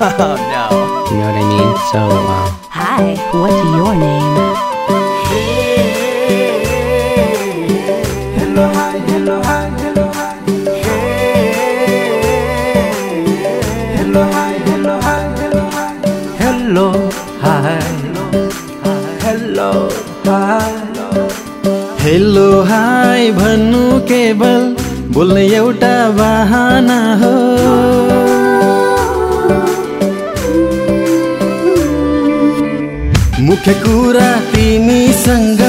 oh no. You know what I mean? So, uh, Hi, what's your name? Hello, hi. Hello, hi. Hello hi भन्नु केवल बोल्ने एउटा बाहना हो मुख्य कुरा तिमीसँग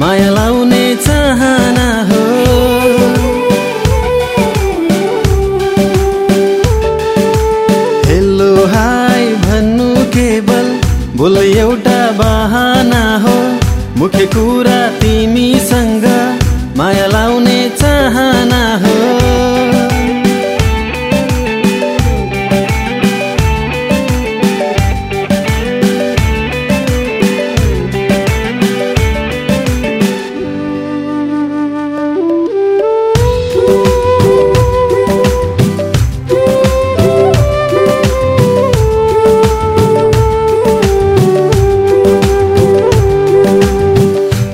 माया लाउने चाहना हो। हेलो हाई भन्नु केवल बोल्ने एउटा बाहना हो। मुख्य कुरा तिमीसँग माया लाउने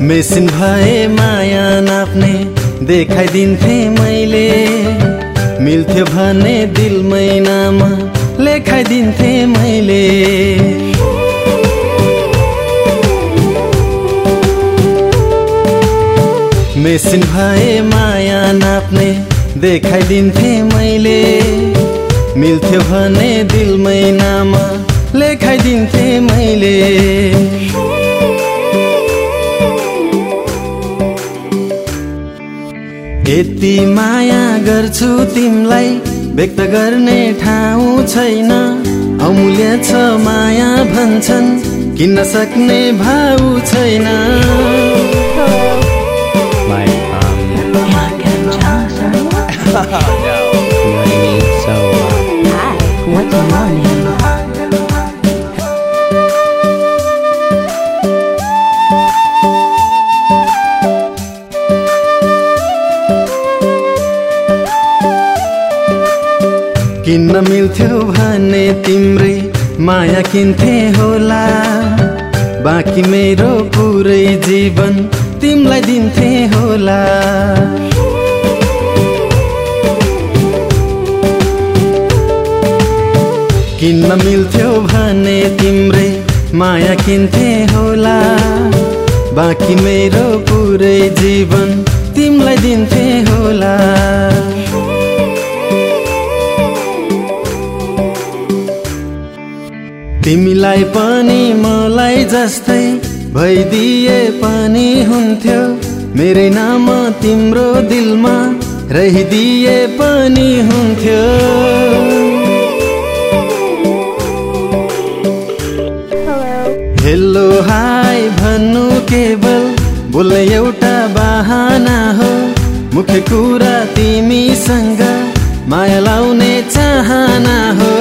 मेसिन भए माया नाप्ने देखाइदिन्थे मैले। मिल्थ्यो भने दिल मैनामा लेखाइदिन्थे मैले। मेसिन भए माया नाप्ने देखाइदिन्थे मैले। मिल्थ्यो भने दिल मैनामा लेखाइदिन्थे मैले। यति माया गर्छु तिमलाई व्यक्त गर्ने ठाउँ छैन। अमूल्य छ माया भन्छन् किन्न सक्ने भाउ छैन। किन्न मिल्थ्यो भने तिम्रै माया किन्थे होला? बाँकी मेरो पुरै जीवन तिमीलाई दिन्थे होला। किन्न मिल्थ्यो भने तिम्रै माया किन्थे होला? बाँकी मेरो पुरै जीवन तिमीलाई दिन्थे होला। तिमीलाई पनि मलाई जस्तै भइदिए पनि हुन्थ्यो। मेरै नाम तिम्रो दिलमा रहिदिए पनि हुन्थ्यो। हेलो हाई भन्नु केवल बोल्ने एउटा बाहना हो। मुख्य कुरा तिमीसँग माया लाउने चाहना हो।